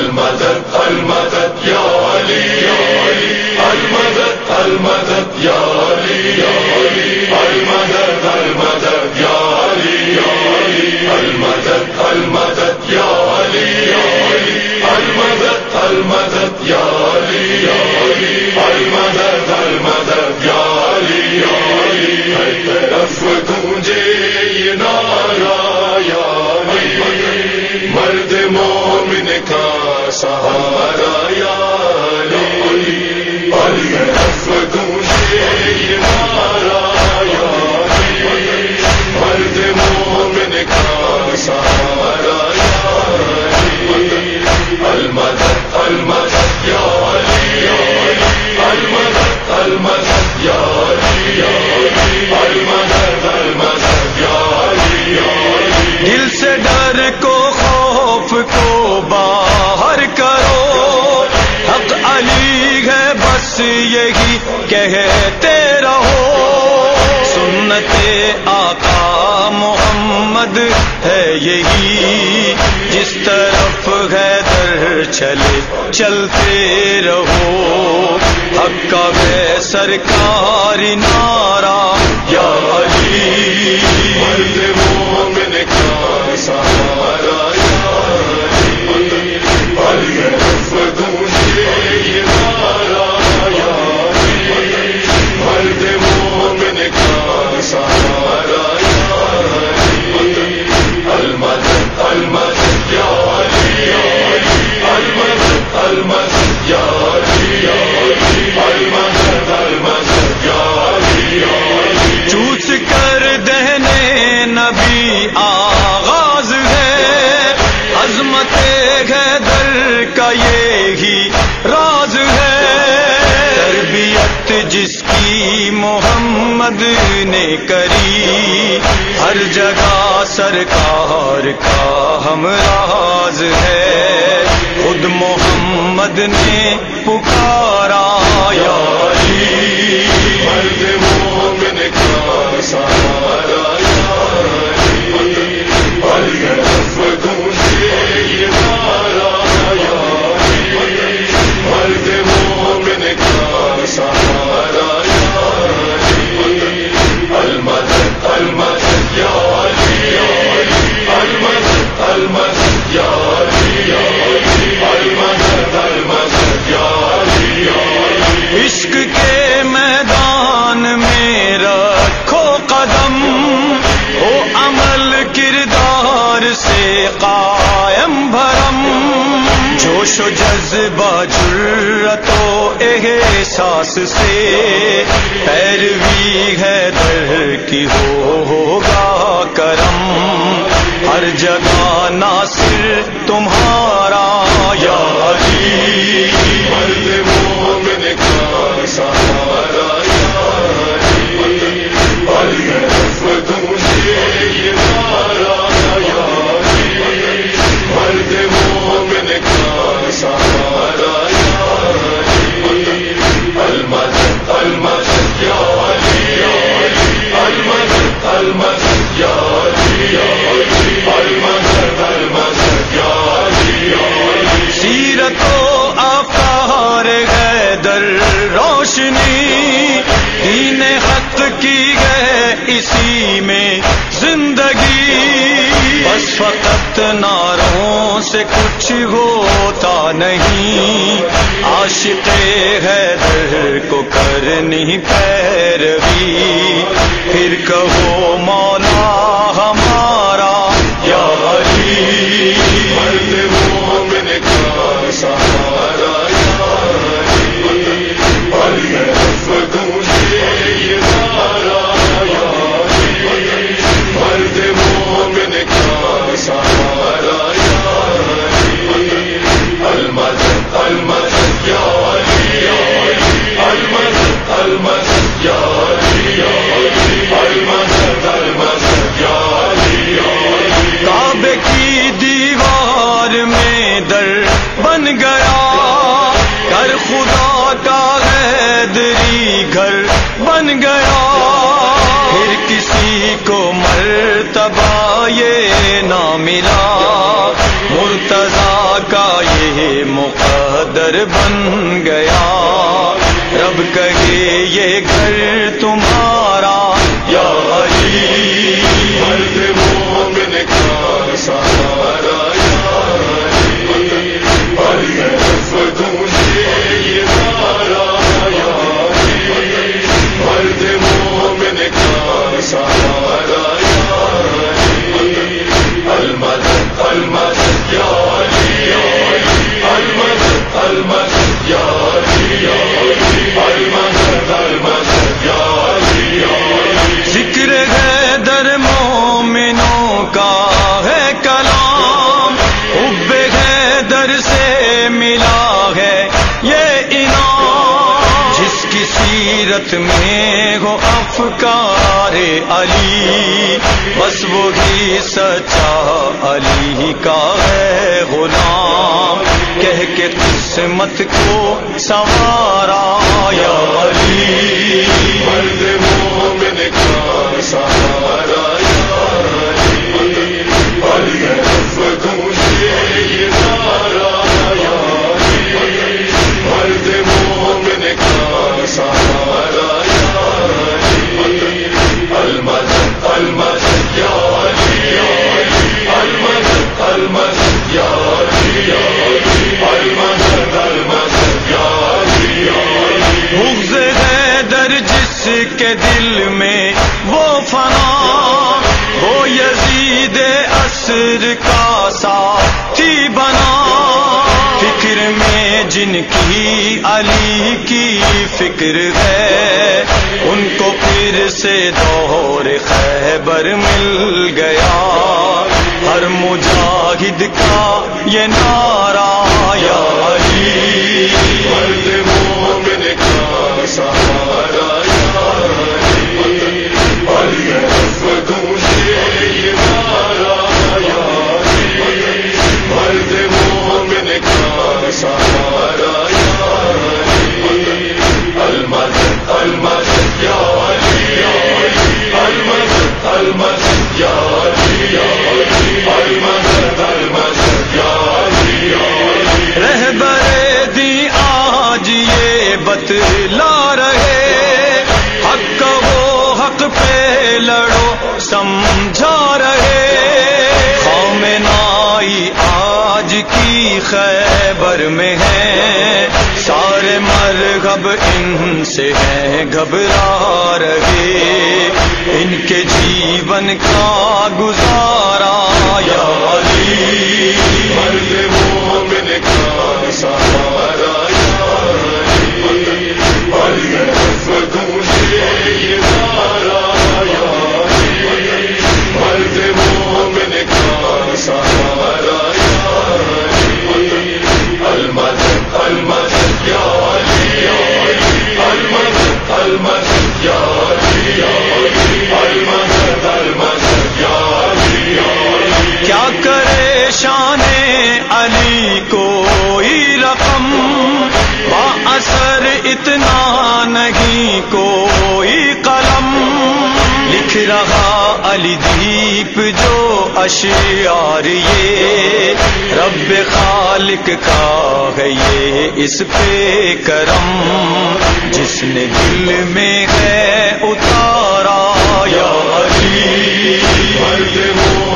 المدد المدد يا علي المدد المدد يا علي. یہی کہتے رہو۔ سنت آقا محمد ہے یہی۔ جس طرف ہے در چلے، چلتے رہو۔ حق کا ہے سرکاری نارا یا علی۔ جس کی محمد نے کری، ہر جگہ سرکار کا ہم راز ہے۔ خود محمد نے پکارا یاری و جذبہ جرت و احساس سے پیروی ہے در کی ہو ہوگا کرم۔ ہر جگہ ناصر تمہارا یاری اسی میں، زندگی۔ بس فقط ناروں سے کچھ ہوتا نہیں۔ عاشق ہے کو کرنی پیروی۔ پھر کہو سیرت میں ہو افکار علی، بس وہی سچا علی کا ہے غلام۔ کہہ کے قسمت کو سوارا یا علی۔ کے دل میں وہ فنا، وہ یزید اصر کا ساتھی بنا۔ فکر میں جن کی علی کی فکر ہے، ان کو پھر سے دور خیبر مل گیا۔ ہر مجاہد کا یہ نعرہ آیا خیبر میں ہیں سارے مرغب ان سے ہیں، گھبرا رہے۔ ان کے جیون کا گزار والی دیپ جو اشعار یہ رب خالق کا ہے یہ اس پہ کرم جس نے دل میں ہے اتارا یا علی۔ مرد وہ